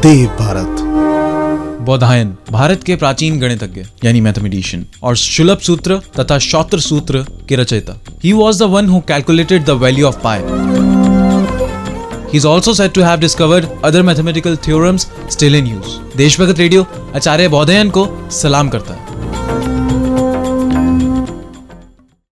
देव भारत। बौधायन भारत के प्राचीन गणितज्ञ, यानी मैथमेटिशियन और शुलभ सूत्र तथा शौत्र सूत्र के रचयिता। He was the one who calculated the value of pi He is also said to have discovered other mathematical theorems still in use. देशभक्त रेडियो आचार्य बौधयन को सलाम करता है।